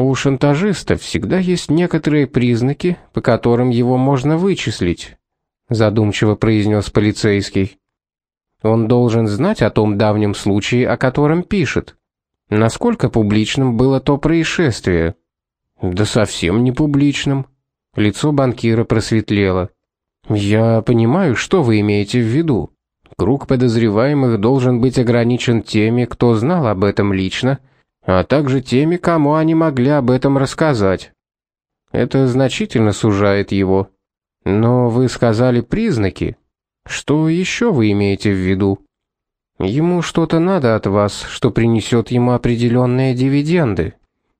У шантажиста всегда есть некоторые признаки, по которым его можно вычислить, задумчиво произнес полицейский. Он должен знать о том давнем случае, о котором пишет. Насколько публичным было то происшествие? Да совсем не публичным. Лицо банкира просветлело. Я понимаю, что вы имеете в виду. Круг подозреваемых должен быть ограничен теми, кто знал об этом лично, а также теми, кому они могли об этом рассказать. Это значительно сужает его. Но вы сказали признаки. Что еще вы имеете в виду? Ему что-то надо от вас, что принесет ему определенные дивиденды.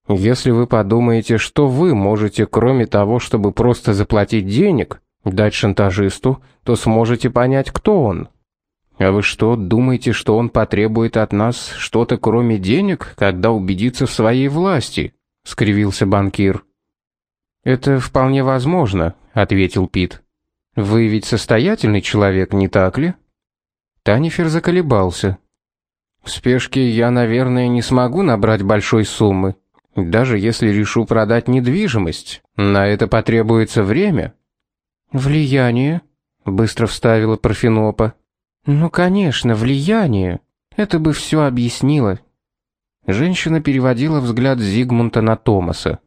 Если вы подумаете, что вы можете, кроме того, чтобы просто заплатить денег, дать шантажисту, то сможете понять, кто он. А вы что, думаете, что он потребует от нас что-то кроме денег, когда убедится в своей власти? скривился банкир. Это вполне возможно, ответил Пит. Вы ведь состоятельный человек, не так ли? Танифер заколебался. В спешке я, наверное, не смогу набрать большой суммы, даже если решу продать недвижимость. На это потребуется время. Влияние, быстро вставила Парфенопа. Ну, конечно, влияние. Это бы все объяснило. Женщина переводила взгляд Зигмунта на Томаса.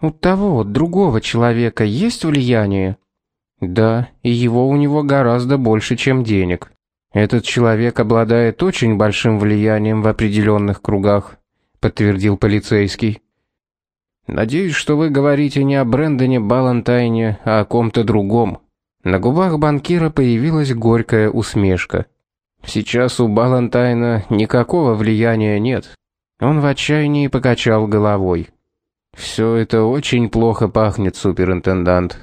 У того, другого человека есть влияние? Да, и его у него гораздо больше, чем денег. Этот человек обладает очень большим влиянием в определенных кругах, подтвердил полицейский. Надеюсь, что вы говорите не о Брэндоне Балантайне, а о ком-то другом. На губах банкира появилась горькая усмешка. Сейчас у Балантайна никакого влияния нет. Он в отчаянии покачал головой. Все это очень плохо пахнет, суперинтендант.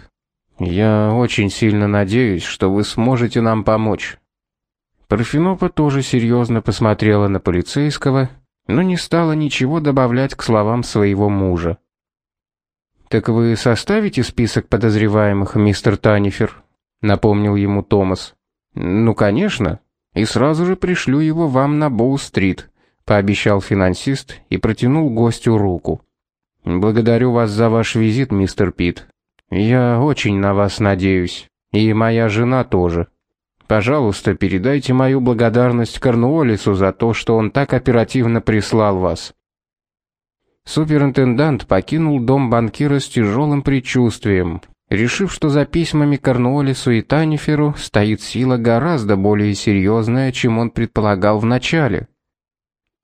Я очень сильно надеюсь, что вы сможете нам помочь. Парфенопа тоже серьезно посмотрела на полицейского, но не стала ничего добавлять к словам своего мужа. Так вы составите список подозреваемых, мистер Танифер? Напомнил ему Томас. Ну, конечно, и сразу же пришлю его вам на Боу-стрит, пообещал финансист и протянул гостю руку. Благодарю вас за ваш визит, мистер Пит. Я очень на вас надеюсь, и моя жена тоже. Пожалуйста, передайте мою благодарность Корнуоллису за то, что он так оперативно прислал вас. Суперинтендант покинул дом банкира с тяжелым предчувствием, решив, что за письмами Корнуоллису и Таниферу стоит сила гораздо более серьезная, чем он предполагал вначале.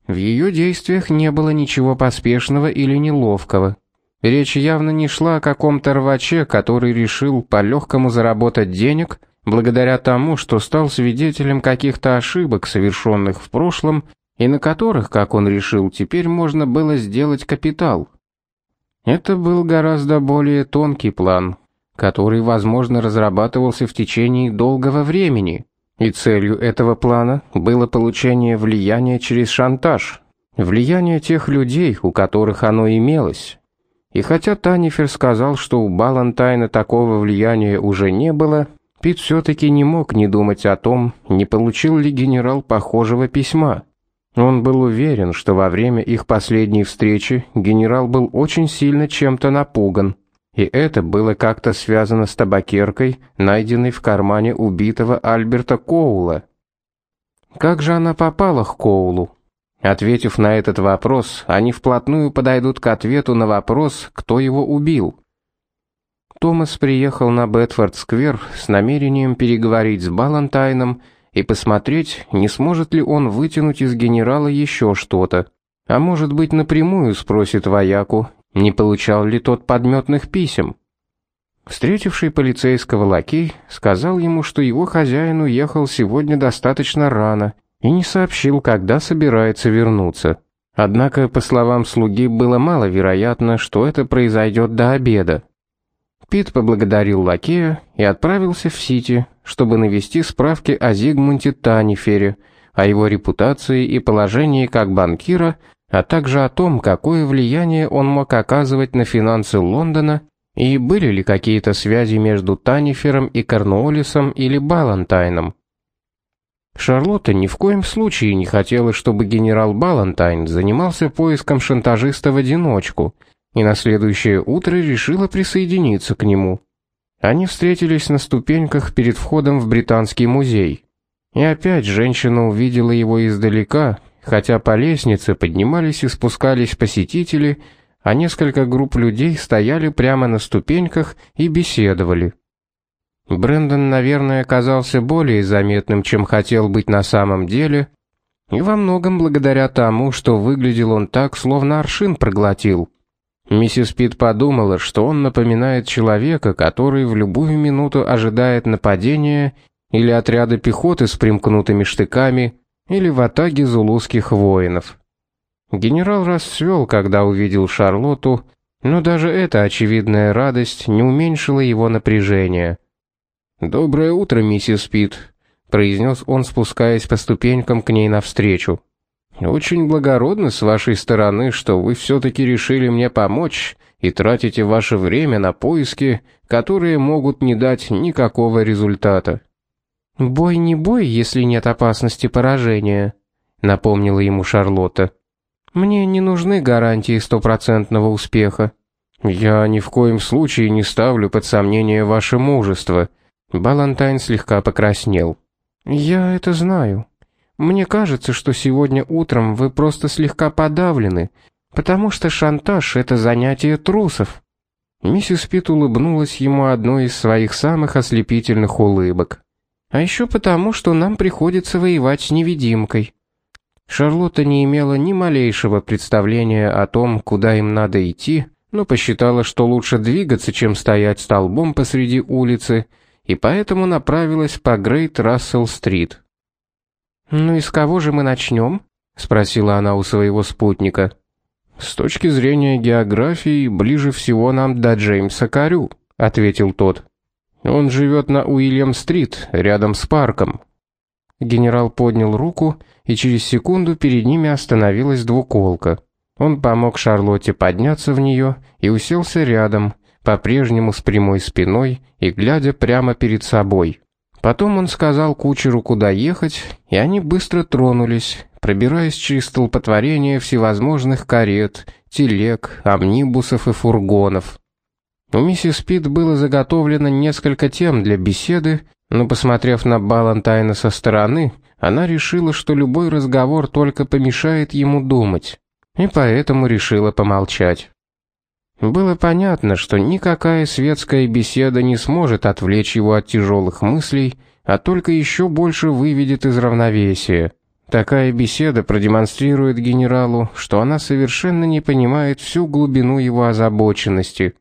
В ее действиях не было ничего поспешного или неловкого. Речь явно не шла о каком-то рваче, который решил по-легкому заработать денег благодаря тому, что стал свидетелем каких-то ошибок, совершенных в прошлом, и на которых, как он решил, теперь можно было сделать капитал. Это был гораздо более тонкий план, который, возможно, разрабатывался в течение долгого времени, и целью этого плана было получение влияния через шантаж, влияние тех людей, у которых оно имелось. И хотя Танифер сказал, что у Балантайна такого влияния уже не было, Пит все таки не мог не думать о том, не получил ли генерал похожего письма. Он был уверен, что во время их последней встречи генерал был очень сильно чем-то напуган. И это было как-то связано с табакеркой, найденной в кармане убитого Альберта Коула. Как же она попала к Коулу? Ответив на этот вопрос, они вплотную подойдут к ответу на вопрос, кто его убил. Томас приехал на Бетфорд-сквер с намерением переговорить с Балантайном и посмотреть, не сможет ли он вытянуть из генерала еще что-то. А может быть, напрямую спросит вояку, не получал ли тот подметных писем. Встретивший полицейского лакей сказал ему, что его хозяин уехал сегодня достаточно рано и не сообщил, когда собирается вернуться. Однако, по словам слуги, было маловероятно, что это произойдет до обеда. Пит поблагодарил лакея и отправился в Сити, чтобы навести справки о Зигмунте Танифере, о его репутации и положении как банкира, а также о том, какое влияние он мог оказывать на финансы Лондона и были ли какие-то связи между Танифером и Корнуоллисом или Балантайном. Шарлотта ни в коем случае не хотела, чтобы генерал Балантайн занимался поиском шантажиста в одиночку, и на следующее утро решила присоединиться к нему. Они встретились на ступеньках перед входом в британский музей. И опять женщина увидела его издалека, хотя по лестнице поднимались и спускались посетители, а несколько групп людей стояли прямо на ступеньках и беседовали. Брендон, наверное, оказался более заметным, чем хотел быть на самом деле, и во многом благодаря тому, что выглядел он так, словно аршин проглотил. Миссис Пит подумала, что он напоминает человека, который в любую минуту ожидает нападения или отряда пехоты с примкнутыми штыками, или в атаге зулузских воинов. Генерал расцвел, когда увидел Шарлотту, но даже эта очевидная радость не уменьшила его напряжение. «Доброе утро, миссис Пит», — произнес он, спускаясь по ступенькам к ней навстречу. «Очень благородно с вашей стороны, что вы все-таки решили мне помочь и тратите ваше время на поиски, которые могут не дать никакого результата». «Бой не бой, если нет опасности поражения», — напомнила ему Шарлотта. «Мне не нужны гарантии стопроцентного успеха». «Я ни в коем случае не ставлю под сомнение ваше мужество», Балантайн слегка покраснел. Я это знаю. Мне кажется, что сегодня утром вы просто слегка подавлены, потому что шантаж это занятие трусов. Миссис Пит улыбнулась ему одной из своих самых ослепительных улыбок. А еще потому, что нам приходится воевать с невидимкой. Шарлотта не имела ни малейшего представления о том, куда им надо идти, но посчитала, что лучше двигаться, чем стоять столбом посреди улицы и поэтому направилась по Грейт Рассел-стрит. «Ну и с кого же мы начнем?» — спросила она у своего спутника. «С точки зрения географии, ближе всего нам до Джеймса Карю», — ответил тот. «Он живет на Уильям-стрит, рядом с парком». Генерал поднял руку, и через секунду перед ними остановилась двуколка. Он помог Шарлотте подняться в нее и уселся рядом, по-прежнему с прямой спиной и глядя прямо перед собой. Потом он сказал кучеру, куда ехать, и они быстро тронулись, пробираясь через столпотворение всевозможных карет, телег, амнибусов и фургонов. У миссис Пит было заготовлено несколько тем для беседы, но посмотрев на Балантайна со стороны, она решила, что любой разговор только помешает ему думать, и поэтому решила помолчать. Было понятно, что никакая светская беседа не сможет отвлечь его от тяжелых мыслей, а только еще больше выведет из равновесия. Такая беседа продемонстрирует генералу, что она совершенно не понимает всю глубину его озабоченности.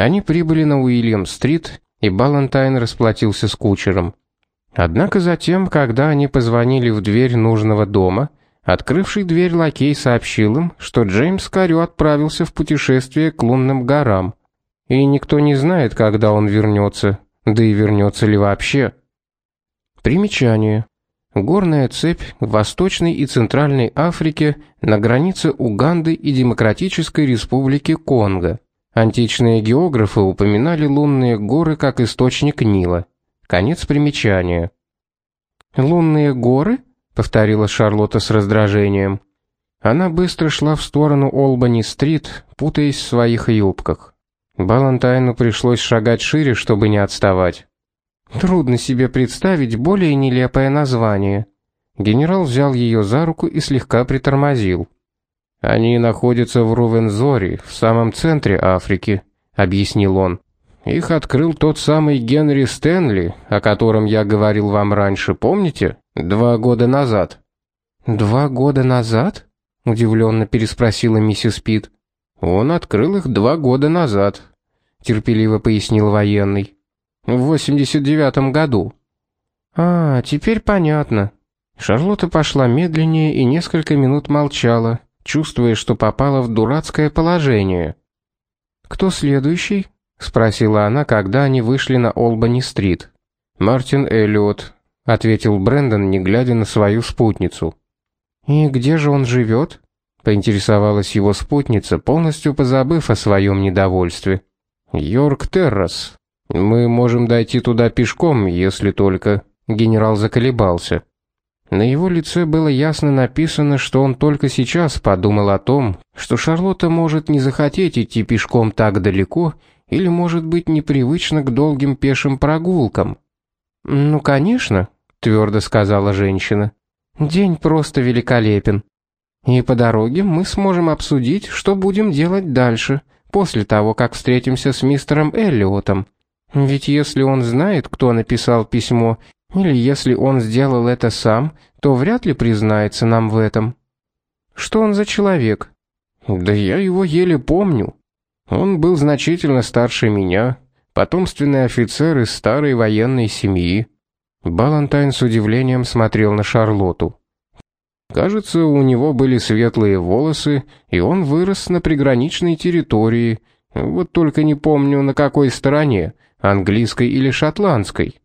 Они прибыли на Уильям-стрит, и Балантайн расплатился с кучером. Однако затем, когда они позвонили в дверь нужного дома, Открывший дверь лакей сообщил им, что Джеймс Карю отправился в путешествие к лунным горам, и никто не знает, когда он вернется, да и вернется ли вообще. Примечание. Горная цепь в Восточной и Центральной Африке на границе Уганды и Демократической Республики Конго. Античные географы упоминали лунные горы как источник Нила. Конец примечания. Лунные горы? повторила Шарлотта с раздражением. Она быстро шла в сторону Олбани-стрит, путаясь в своих юбках. Балантайну пришлось шагать шире, чтобы не отставать. Трудно себе представить более нелепое название. Генерал взял ее за руку и слегка притормозил. Они находятся в Рувензоре, в самом центре Африки, объяснил он. Их открыл тот самый Генри Стэнли, о котором я говорил вам раньше, помните? Два года назад. Два года назад? удивленно переспросила миссис Пит. Он открыл их два года назад, терпеливо пояснил военный. В 89 году. А, теперь понятно. Шарлотта пошла медленнее и несколько минут молчала, чувствуя, что попала в дурацкое положение. Кто следующий? спросила она, когда они вышли на Олбани-стрит. Мартин Эллиот, ответил Брендон, не глядя на свою спутницу. И где же он живет? поинтересовалась его спутница, полностью позабыв о своем недовольстве. Йорк Террас. Мы можем дойти туда пешком, если только генерал заколебался. На его лице было ясно написано, что он только сейчас подумал о том, что Шарлотта может не захотеть идти пешком так далеко или может быть непривычна к долгим пешим прогулкам. "Ну, конечно", твердо сказала женщина. "День просто великолепен. И по дороге мы сможем обсудить, что будем делать дальше, после того, как встретимся с мистером Эллиотом. Ведь если он знает, кто написал письмо, или если он сделал это сам, то вряд ли признается нам в этом. Что он за человек? Да я его еле помню. Он был значительно старше меня, потомственный офицер из старой военной семьи. Балантайн с удивлением смотрел на Шарлоту. Кажется, у него были светлые волосы, и он вырос на приграничной территории. Вот только не помню, на какой стороне, английской или шотландской.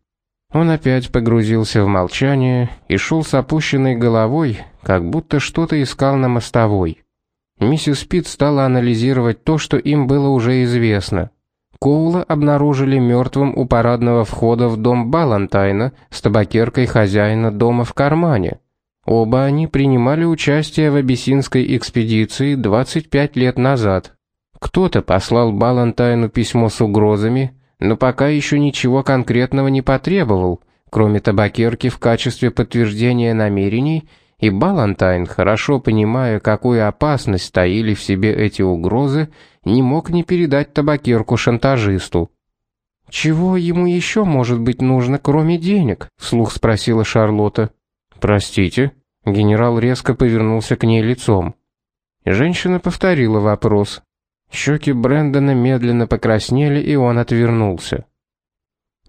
Он опять погрузился в молчание и шел с опущенной головой, как будто что-то искал на мостовой. Миссис Пит стала анализировать то, что им было уже известно. Коула обнаружили мертвым у парадного входа в дом Балантайна с табакеркой хозяина дома в кармане. Оба они принимали участие в абиссинской экспедиции 25 лет назад. Кто-то послал Балантайну письмо с угрозами, но пока еще ничего конкретного не потребовал, кроме табакерки в качестве подтверждения намерений, и Балантайн, хорошо понимая, какую опасность таили в себе эти угрозы, не мог не передать табакерку шантажисту. «Чего ему еще может быть нужно, кроме денег?» — вслух спросила Шарлотта. «Простите?» Генерал резко повернулся к ней лицом. Женщина повторила вопрос. Щеки Брэндона медленно покраснели, и он отвернулся.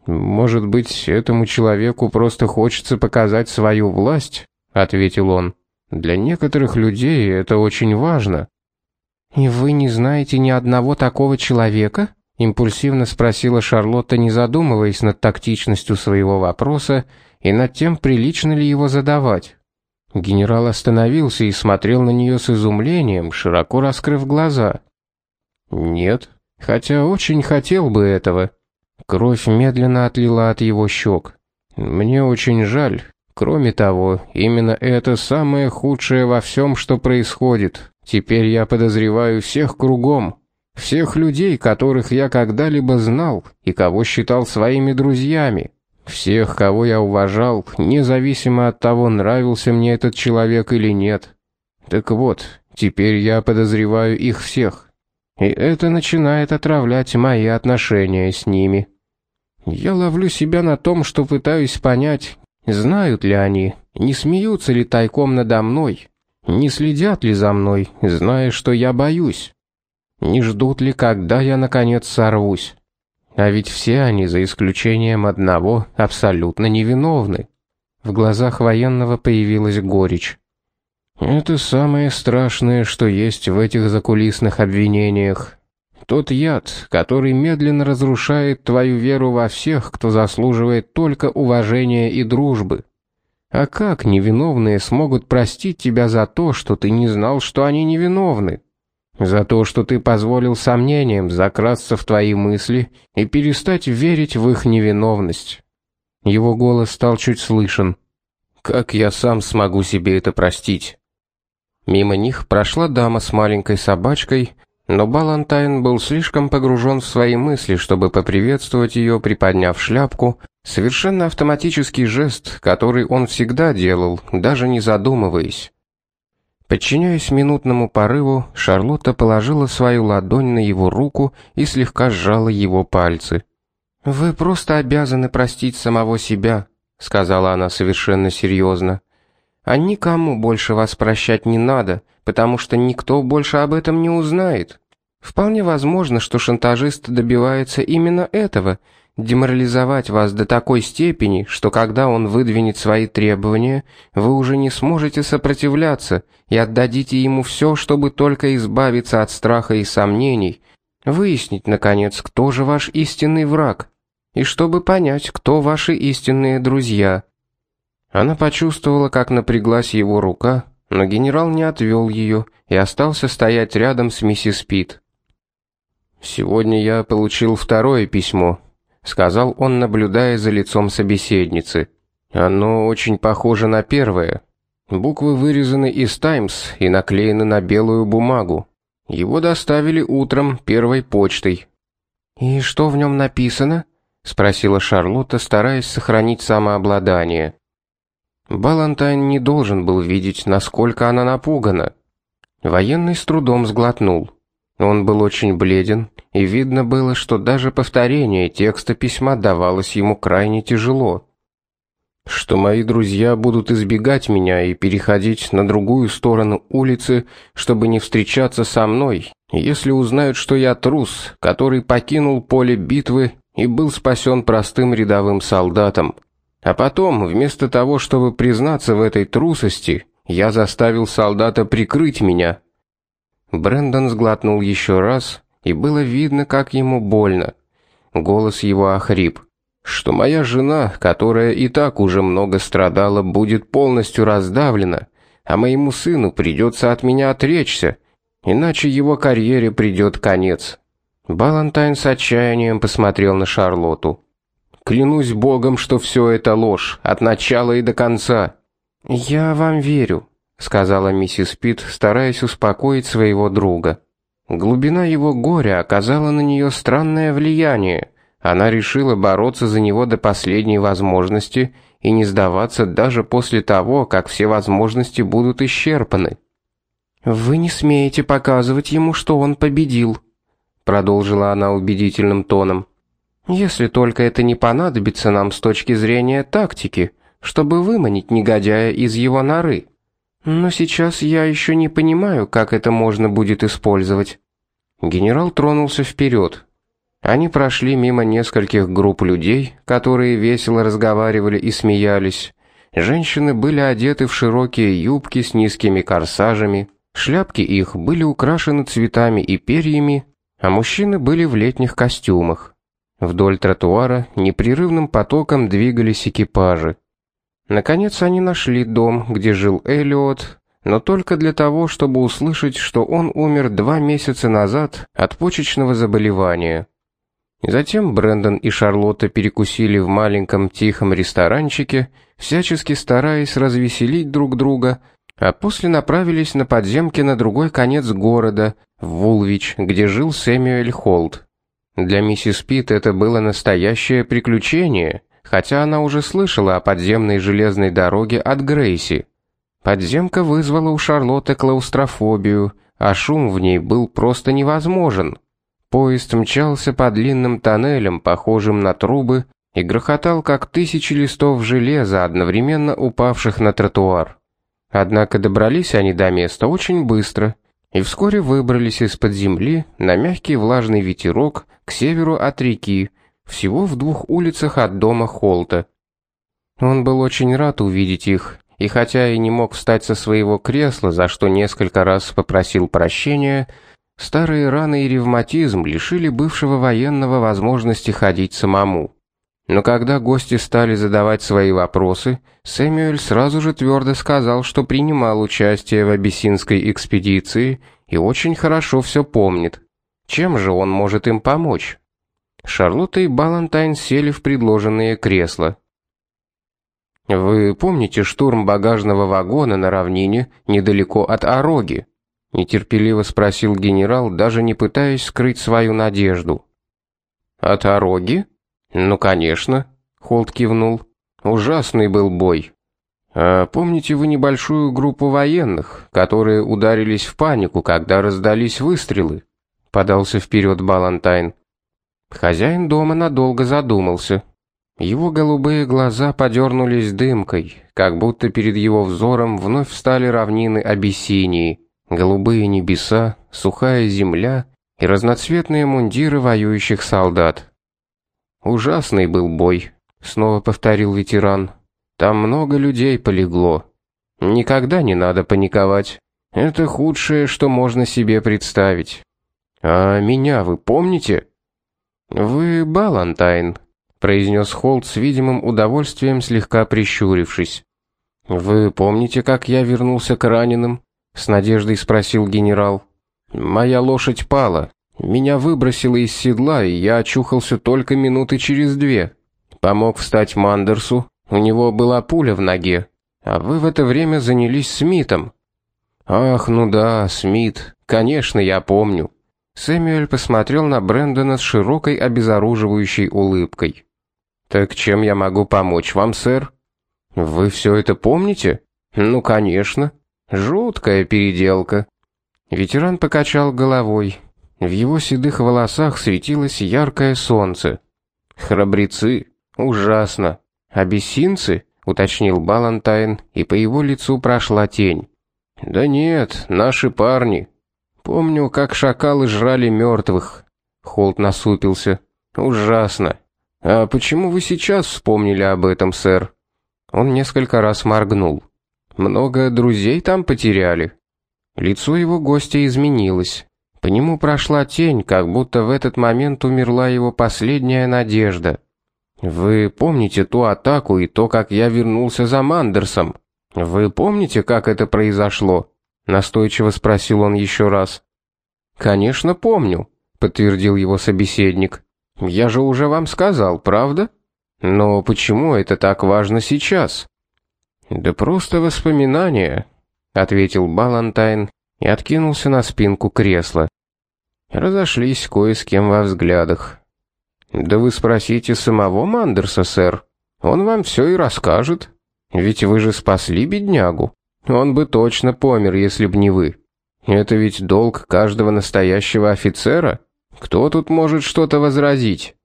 «Может быть, этому человеку просто хочется показать свою власть?» — ответил он. «Для некоторых людей это очень важно». «И вы не знаете ни одного такого человека?» — импульсивно спросила Шарлотта, не задумываясь над тактичностью своего вопроса и над тем, прилично ли его задавать. Генерал остановился и смотрел на нее с изумлением, широко раскрыв глаза. «Нет, хотя очень хотел бы этого». Кровь медленно отлила от его щек. «Мне очень жаль. Кроме того, именно это самое худшее во всем, что происходит. Теперь я подозреваю всех кругом, всех людей, которых я когда-либо знал и кого считал своими друзьями». Всех, кого я уважал, независимо от того, нравился мне этот человек или нет. Так вот, теперь я подозреваю их всех. И это начинает отравлять мои отношения с ними. Я ловлю себя на том, что пытаюсь понять, знают ли они, не смеются ли тайком надо мной, не следят ли за мной, зная, что я боюсь. Не ждут ли, когда я наконец сорвусь. А ведь все они, за исключением одного, абсолютно невиновны. В глазах военного появилась горечь. Это самое страшное, что есть в этих закулисных обвинениях. Тот яд, который медленно разрушает твою веру во всех, кто заслуживает только уважения и дружбы. А как невиновные смогут простить тебя за то, что ты не знал, что они невиновны? За то, что ты позволил сомнениям закрасться в твои мысли и перестать верить в их невиновность. Его голос стал чуть слышен. Как я сам смогу себе это простить? Мимо них прошла дама с маленькой собачкой, но Балантайн был слишком погружен в свои мысли, чтобы поприветствовать ее, приподняв шляпку, совершенно автоматический жест, который он всегда делал, даже не задумываясь. Подчиняясь минутному порыву, Шарлотта положила свою ладонь на его руку и слегка сжала его пальцы. «Вы просто обязаны простить самого себя», — сказала она совершенно серьезно. «А никому больше вас прощать не надо, потому что никто больше об этом не узнает. Вполне возможно, что шантажист добивается именно этого — деморализовать вас до такой степени, что когда он выдвинет свои требования, вы уже не сможете сопротивляться и отдадите ему все, чтобы только избавиться от страха и сомнений, выяснить наконец, кто же ваш истинный враг, и чтобы понять, кто ваши истинные друзья. Она почувствовала, как напряглась его рука, но генерал не отвел ее и остался стоять рядом с миссис Пит. Сегодня я получил второе письмо, сказал он, наблюдая за лицом собеседницы. Оно очень похоже на первое. Буквы вырезаны из Times и наклеены на белую бумагу. Его доставили утром первой почтой. И что в нем написано? спросила Шарлотта, стараясь сохранить самообладание. Балантайн не должен был видеть, насколько она напугана. Военный с трудом сглотнул. Он был очень бледен, и видно было, что даже повторение текста письма давалось ему крайне тяжело. Что мои друзья будут избегать меня и переходить на другую сторону улицы, чтобы не встречаться со мной, если узнают, что я трус, который покинул поле битвы и был спасен простым рядовым солдатом. А потом, вместо того, чтобы признаться в этой трусости, я заставил солдата прикрыть меня. Брендон сглотнул еще раз, и было видно, как ему больно. Голос его охрип. Что моя жена, которая и так уже много страдала, будет полностью раздавлена, а моему сыну придется от меня отречься, иначе его карьере придет конец. Балантайн с отчаянием посмотрел на Шарлоту. Клянусь богом, что все это ложь, от начала и до конца. Я вам верю, сказала миссис Пит, стараясь успокоить своего друга. Глубина его горя оказала на нее странное влияние. Она решила бороться за него до последней возможности и не сдаваться даже после того, как все возможности будут исчерпаны. Вы не смеете показывать ему, что он победил, продолжила она убедительным тоном. Если только это не понадобится нам с точки зрения тактики, чтобы выманить негодяя из его норы. Но сейчас я еще не понимаю, как это можно будет использовать. Генерал тронулся вперед. Они прошли мимо нескольких групп людей, которые весело разговаривали и смеялись. Женщины были одеты в широкие юбки с низкими корсажами, шляпки их были украшены цветами и перьями, а мужчины были в летних костюмах. Вдоль тротуара непрерывным потоком двигались экипажи. Наконец они нашли дом, где жил Эллиот, но только для того, чтобы услышать, что он умер два месяца назад от почечного заболевания. Затем Брэндон и Шарлотта перекусили в маленьком тихом ресторанчике, всячески стараясь развеселить друг друга, а после направились на подземки на другой конец города, в Вулвич, где жил Сэмюэль Холт. Для миссис Пит это было настоящее приключение, хотя она уже слышала о подземной железной дороге от Грейси. Подземка вызвала у Шарлотты клаустрофобию, а шум в ней был просто невозможен. Поезд мчался по длинным тоннелям, похожим на трубы, и грохотал как тысячи листов железа, одновременно упавших на тротуар. Однако добрались они до места очень быстро и вскоре выбрались из-под земли на мягкий влажный ветерок к северу от реки, всего в двух улицах от дома Холта. Он был очень рад увидеть их, и хотя и не мог встать со своего кресла, за что несколько раз попросил прощения, Старые раны и ревматизм лишили бывшего военного возможности ходить самому. Но когда гости стали задавать свои вопросы, Сэмюэль сразу же твердо сказал, что принимал участие в абиссинской экспедиции и очень хорошо все помнит. Чем же он может им помочь? Шарлотта и Балантайн сели в предложенные кресла. Вы помните штурм багажного вагона на равнине недалеко от Ороги? нетерпеливо спросил генерал, даже не пытаясь скрыть свою надежду. От Ороги? Ну, конечно, Холт кивнул. Ужасный был бой. А помните вы небольшую группу военных, которые ударились в панику, когда раздались выстрелы? Подался вперед Балантайн. Хозяин дома надолго задумался. Его голубые глаза подернулись дымкой, как будто перед его взором вновь встали равнины Абиссинии голубые небеса, сухая земля и разноцветные мундиры воюющих солдат. Ужасный был бой, снова повторил ветеран. Там много людей полегло. Никогда не надо паниковать. Это худшее, что можно себе представить. А меня вы помните? Вы Балантайн, произнес Холт с видимым удовольствием, слегка прищурившись. Вы помните, как я вернулся к раненым? с надеждой спросил генерал. Моя лошадь пала. Меня выбросило из седла, и я очухался только минуты через две. Помог встать Мандерсу, У него была пуля в ноге, а вы в это время занялись Смитом. Ах, ну да, Смит. Конечно, я помню. Сэмюэль посмотрел на Брэндона с широкой обезоруживающей улыбкой. Так чем я могу помочь вам, сэр? Вы все это помните? Ну, конечно. Жуткая переделка. Ветеран покачал головой. В его седых волосах светилось яркое солнце. Храбрецы, ужасно. Абиссинцы, уточнил Балантайн, и по его лицу прошла тень. Да нет, наши парни. Помню, как шакалы жрали мертвых. Холт насупился. Ужасно. А почему вы сейчас вспомнили об этом, сэр? Он несколько раз моргнул. Много друзей там потеряли. Лицо его гостя изменилось. По нему прошла тень, как будто в этот момент умерла его последняя надежда. Вы помните ту атаку и то, как я вернулся за Мандерсом? Вы помните, как это произошло? Настойчиво спросил он еще раз. Конечно, помню, подтвердил его собеседник. Я же уже вам сказал, правда? Но почему это так важно сейчас? Да просто воспоминания, ответил Балантайн и откинулся на спинку кресла. Разошлись кое с кем во взглядах. Да вы спросите самого Мандерса, сэр. Он вам все и расскажет. Ведь вы же спасли беднягу. Он бы точно помер, если б не вы. Это ведь долг каждого настоящего офицера. Кто тут может что-то возразить?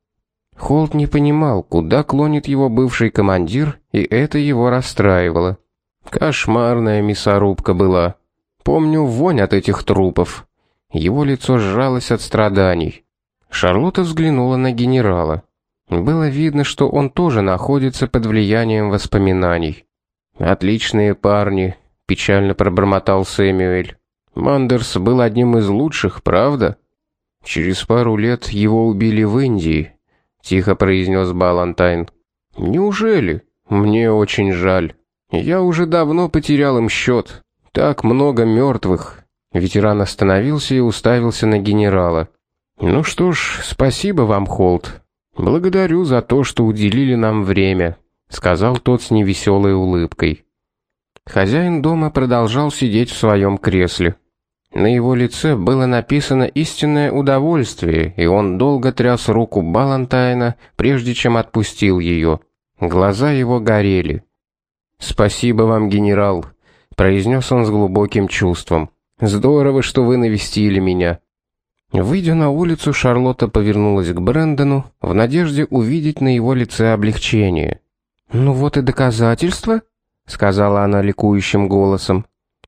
Холт не понимал, куда клонит его бывший командир, и это его расстраивало. Кошмарная мясорубка была. Помню вонь от этих трупов. Его лицо сжалось от страданий. Шарлотта взглянула на генерала. Было видно, что он тоже находится под влиянием воспоминаний. Отличные парни, печально пробормотал Сэмюэль. Мандерс был одним из лучших, правда? Через пару лет его убили в Индии, тихо произнес Балантайн. Неужели? Мне очень жаль. Я уже давно потерял им счет. Так много мертвых. Ветеран остановился и уставился на генерала. Ну что ж, спасибо вам, Холт. Благодарю за то, что уделили нам время, сказал тот с невеселой улыбкой. Хозяин дома продолжал сидеть в своем кресле. На его лице было написано истинное удовольствие, и он долго тряс руку Балантайна, прежде чем отпустил ее. Глаза его горели. "Спасибо вам, генерал", произнес он с глубоким чувством. "Здорово, что вы навестили меня. Выйдя на улицу, Шарлотта повернулась к Брэндону в надежде увидеть на его лице облегчение. "Ну вот и доказательство", сказала она ликующим голосом.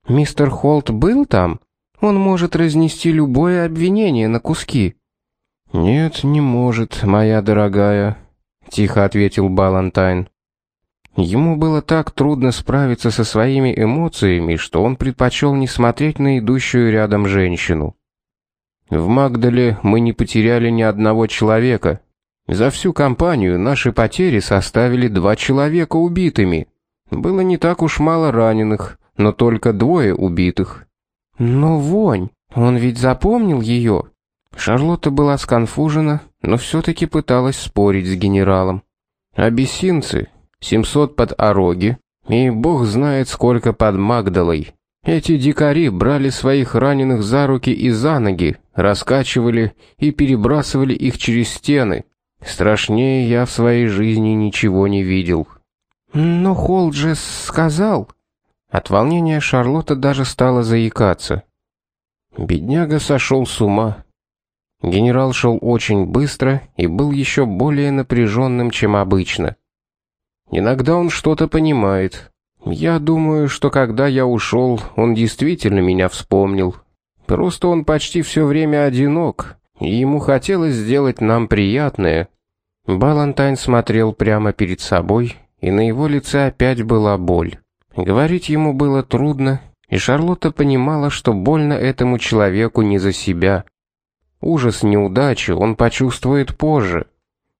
"Мистер Холт был там? Он может разнести любое обвинение на куски". "Нет, не может, моя дорогая", тихо ответил Балантайн. Ему было так трудно справиться со своими эмоциями, что он предпочел не смотреть на идущую рядом женщину. В Магдале мы не потеряли ни одного человека. За всю кампанию наши потери составили два человека убитыми. Было не так уж мало раненых, но только двое убитых. Но вонь, он ведь запомнил ее. Шарлотта была сконфужена, но все таки пыталась спорить с генералом. Абиссинцы, 700 под Ороги, и бог знает сколько под Магдалой. Эти дикари брали своих раненых за руки и за ноги, раскачивали и перебрасывали их через стены. Страшнее я в своей жизни ничего не видел. Но Холджес сказал. От волнения Шарлотта даже стала заикаться. Бедняга сошел с ума. Генерал шел очень быстро и был еще более напряженным, чем обычно. Иногда он что-то понимает, я думаю, что когда я ушел, он действительно меня вспомнил. Просто он почти все время одинок, и ему хотелось сделать нам приятное. Балантайн смотрел прямо перед собой, и на его лице опять была боль. Говорить ему было трудно, и Шарлотта понимала, что больно этому человеку не за себя. Ужас неудачи он почувствует позже,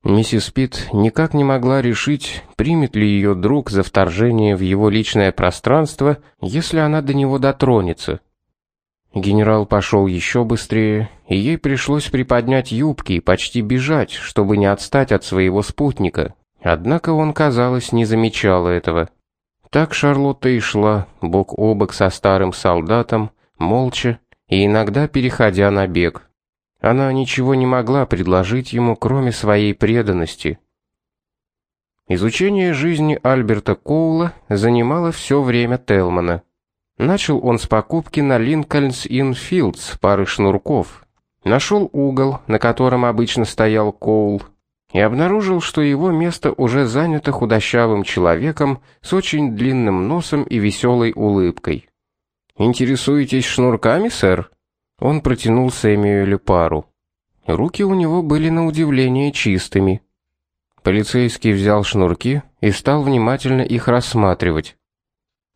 Миссис Пит никак не могла решить, примет ли ее друг за вторжение в его личное пространство, если она до него дотронется. Генерал пошел еще быстрее, и ей пришлось приподнять юбки и почти бежать, чтобы не отстать от своего спутника. Однако он, казалось, не замечал этого. Так Шарлотта и шла бок о бок со старым солдатом, молча и иногда переходя на бег. Она ничего не могла предложить ему, кроме своей преданности. Изучение жизни Альберта Коула занимало все время Телмана. Начал он с покупки на Линкольнс Inn пары шнурков. Нашел угол, на котором обычно стоял Коул, и обнаружил, что его место уже занято худощавым человеком с очень длинным носом и веселой улыбкой. «Интересуетесь шнурками, сэр?» Он протянул Сэмюэлю пару. Руки у него были на удивление чистыми. Полицейский взял шнурки и стал внимательно их рассматривать.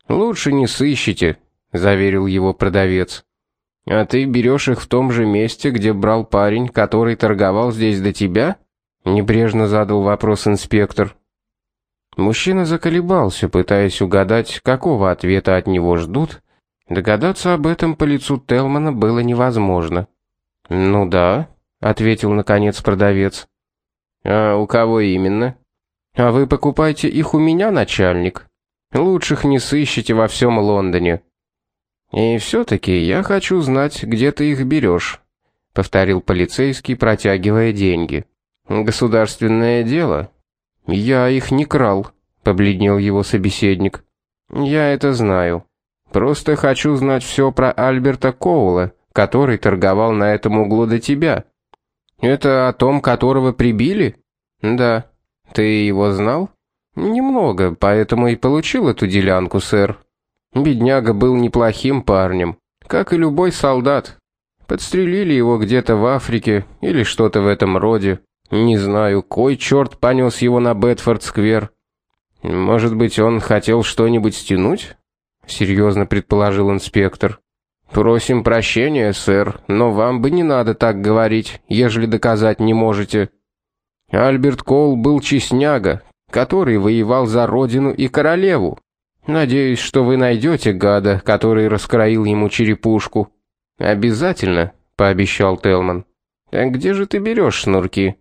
«Лучше не сыщите», — заверил его продавец. «А ты берешь их в том же месте, где брал парень, который торговал здесь до тебя?» Небрежно задал вопрос инспектор. Мужчина заколебался, пытаясь угадать, какого ответа от него ждут. Догадаться об этом по лицу Телмана было невозможно. «Ну да», — ответил наконец продавец. «А у кого именно?» «А вы покупайте их у меня, начальник. Лучших не сыщете во всем Лондоне». «И все-таки я хочу знать, где ты их берешь», — повторил полицейский, протягивая деньги. Государственное дело. Я их не крал, побледнел его собеседник. Я это знаю. Просто хочу знать все про Альберта Коула, который торговал на этом углу до тебя. Это о том, которого прибили? Да. Ты его знал? Немного, поэтому и получил эту делянку, сэр. Бедняга был неплохим парнем, как и любой солдат. Подстрелили его где-то в Африке или что-то в этом роде. Не знаю, кой черт понес его на Бетфорд-сквер. Может быть, он хотел что-нибудь стянуть? Серьезно предположил инспектор. Просим прощения, сэр, но вам бы не надо так говорить, ежели доказать не можете. Альберт Коул был честняга, который воевал за родину и королеву. Надеюсь, что вы найдете гада, который раскроил ему черепушку. Обязательно, пообещал Телман. А где же ты берешь шнурки?